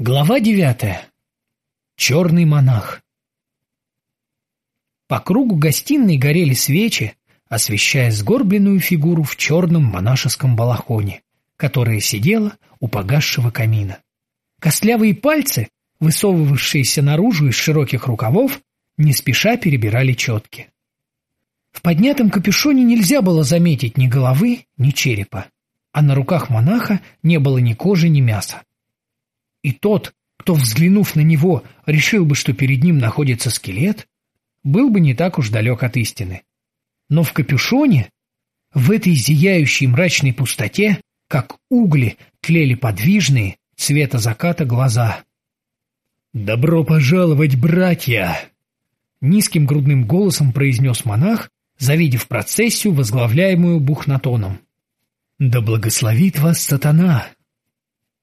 Глава девятая. Черный монах. По кругу гостиной горели свечи, освещая сгорбленную фигуру в черном монашеском балахоне, которая сидела у погасшего камина. Костлявые пальцы, высовывавшиеся наружу из широких рукавов, не спеша перебирали четки. В поднятом капюшоне нельзя было заметить ни головы, ни черепа, а на руках монаха не было ни кожи, ни мяса. И тот, кто, взглянув на него, решил бы, что перед ним находится скелет, был бы не так уж далек от истины. Но в капюшоне, в этой зияющей мрачной пустоте, как угли, тлели подвижные, цвета заката глаза. «Добро пожаловать, братья!» Низким грудным голосом произнес монах, завидев процессию, возглавляемую Бухнатоном. «Да благословит вас сатана!»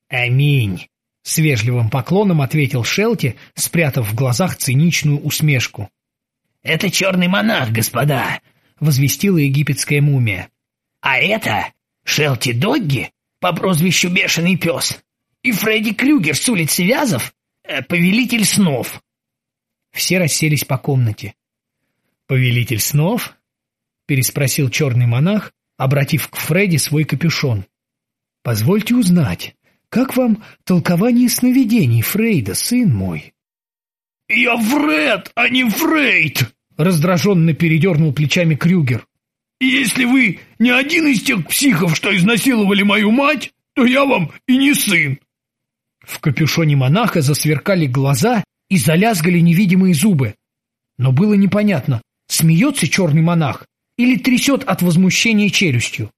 «Аминь!» — с вежливым поклоном ответил Шелти, спрятав в глазах циничную усмешку. «Это черный монах, господа!» — возвестила египетская мумия. «А это Шелти Догги по прозвищу Бешеный Пес и Фредди Крюгер с улицы Вязов, э, повелитель снов». Все расселись по комнате. «Повелитель снов?» — переспросил черный монах, обратив к Фредди свой капюшон. «Позвольте узнать, как вам толкование сновидений Фрейда, сын мой? — Я Фред, а не Фрейд! — раздраженно передернул плечами Крюгер. — Если вы не один из тех психов, что изнасиловали мою мать, то я вам и не сын. В капюшоне монаха засверкали глаза и залязгали невидимые зубы. Но было непонятно, смеется черный монах или трясет от возмущения челюстью.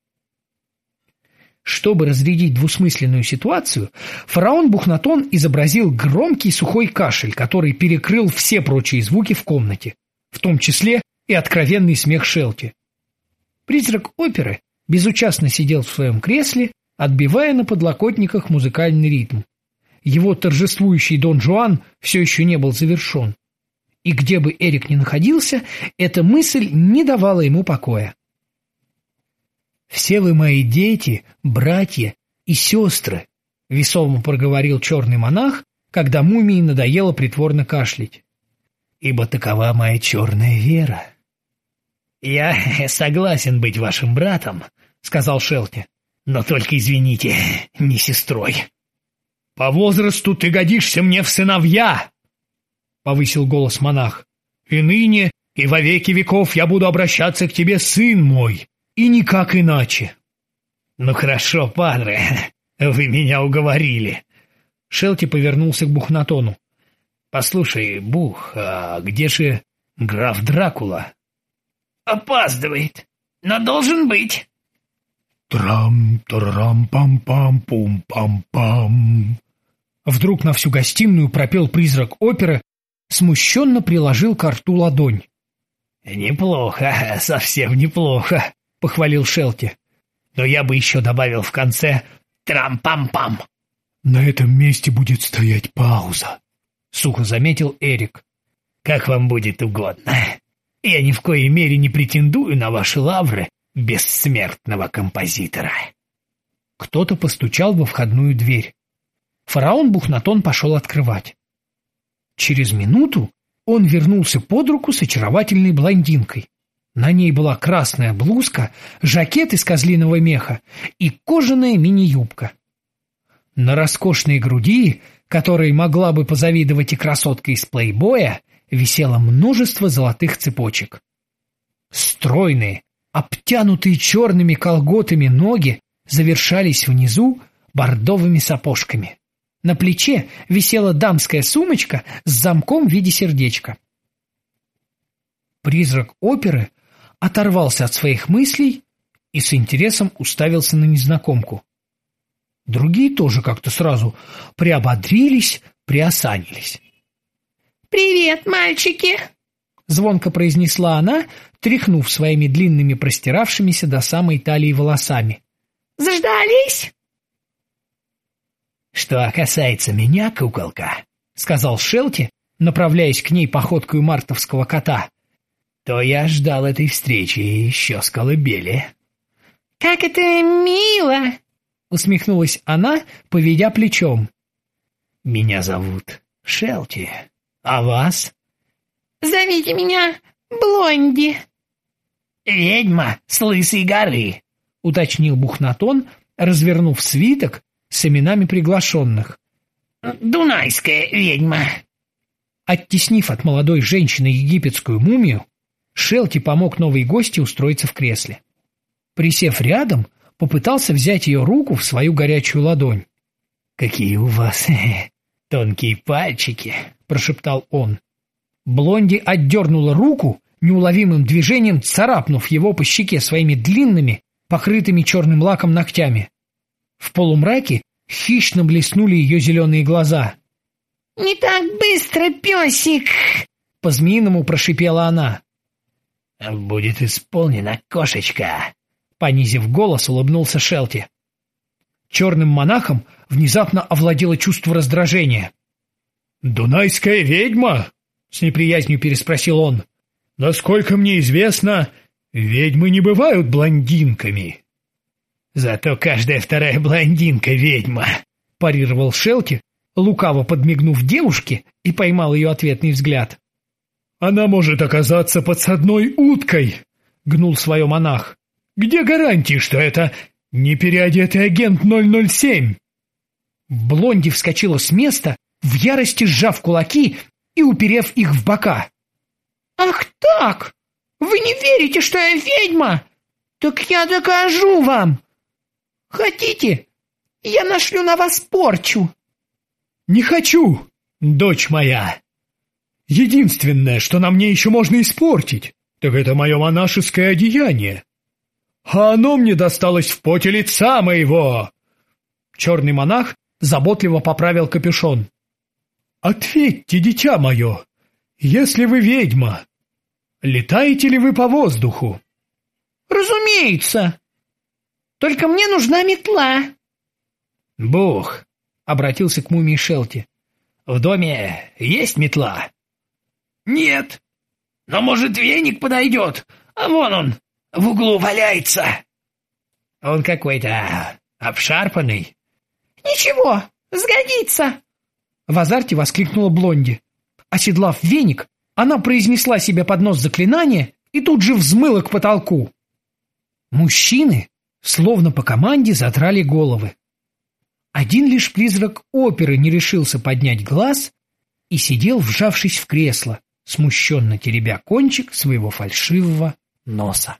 Чтобы разрядить двусмысленную ситуацию, фараон Бухнатон изобразил громкий сухой кашель, который перекрыл все прочие звуки в комнате, в том числе и откровенный смех Шелти. Призрак оперы безучастно сидел в своем кресле, отбивая на подлокотниках музыкальный ритм. Его торжествующий Дон Жуан все еще не был завершен. И где бы Эрик ни находился, эта мысль не давала ему покоя. «Все вы мои дети, братья и сестры», — весомо проговорил черный монах, когда мумии надоело притворно кашлять. «Ибо такова моя черная вера». «Я согласен быть вашим братом», — сказал Шелти. «Но только, извините, не сестрой». «По возрасту ты годишься мне в сыновья!» — повысил голос монах. «И ныне, и во веки веков я буду обращаться к тебе, сын мой, и никак иначе. Ну хорошо, падре, вы меня уговорили. Шелти повернулся к Бухнатону. Послушай, Бух, а где же граф Дракула? Опаздывает, но должен быть. Трам-тарам-пам-пам-пум-пам-пам. Вдруг на всю гостиную пропел призрак оперы, смущенно приложил к рту ладонь. «Неплохо, совсем неплохо похвалил Шелти. Но я бы еще добавил в конце «трам-пам-пам». «На этом месте будет стоять пауза», — сухо заметил Эрик. «Как вам будет угодно. Я ни в коей мере не претендую на ваши лавры бессмертного композитора». Кто-то постучал во входную дверь. Фараон Бухнатон пошел открывать. Через минуту он вернулся под руку с очаровательной блондинкой. На ней была красная блузка, жакет из козлиного меха и кожаная мини-юбка. На роскошной груди, которой могла бы позавидовать и красотка из плейбоя, висело множество золотых цепочек. Стройные, обтянутые черными колготами ноги завершались внизу бордовыми сапожками. На плече висела дамская сумочка с замком в виде сердечка. Призрак оперы оторвался от своих мыслей и с интересом уставился на незнакомку. Другие тоже как-то сразу приободрились, приосанились. «Привет, мальчики!» — звонко произнесла она, тряхнув своими длинными простиравшимися до самой талии волосами. «Заждались?» «Что касается меня, куколка», — сказал Шелти, направляясь к ней походкой мартовского кота, то я ждал этой встречи еще с колыбели. «Как это мило!» — усмехнулась она, поведя плечом. Меня зовут Шелти. А вас? Зовите меня Блонди. Ведьма с Лысой горы, уточнил Бухнатон, развернув свиток с именами приглашенных. Дунайская ведьма. Оттеснив от молодой женщины египетскую мумию, Шелти помог новой гости устроиться в кресле. Присев рядом, попытался взять ее руку в свою горячую ладонь. «Какие у вас тонкие пальчики!» — прошептал он. Блонди отдернула руку, неуловимым движением царапнув его по щеке своими длинными, покрытыми черным лаком ногтями. В полумраке хищно блеснули ее зеленые глаза. «Не так быстро, песик!» — по-змеиному прошипела она. «Будет исполнена, кошечка!» Понизив голос, улыбнулся Шелти. Черным монахом внезапно овладело чувство раздражения. «Дунайская ведьма?» — с неприязнью переспросил он. «Насколько мне известно, ведьмы не бывают блондинками». «Зато каждая вторая блондинка — ведьма», — парировал Шелти, лукаво подмигнув девушке и поймал ее ответный взгляд. «Она может оказаться подсадной уткой», — гнул свое монах. «Где гарантии, что это не переодетый агент 007?» Блонди вскочила с места, в ярости сжав кулаки и уперев их в бока. «Ах так! Вы не верите, что я ведьма? Так я докажу вам! Хотите, я нашлю на вас порчу?» «Не хочу, дочь моя. Единственное, что на мне еще можно испортить, так это мое монашеское одеяние. А оно мне досталось в поте лица моего!» Черный монах заботливо поправил капюшон. «Ответьте, дитя мое, если вы ведьма, летаете ли вы по воздуху?» «Разумеется. Только мне нужна метла». «Бух!» — обратился к мумии Шелти. «В доме есть метла?» «Нет. Но, может, веник подойдет? А вон он, в углу валяется». «Он какой-то обшарпанный». «Ничего, сгодится!» В азарте воскликнула Блонди. Оседлав веник, она произнесла себе под нос заклинание и тут же взмыла к потолку. Мужчины, словно по команде, задрали головы. Один лишь призрак оперы не решился поднять глаз и сидел, вжавшись в кресло, смущенно теребя кончик своего фальшивого носа.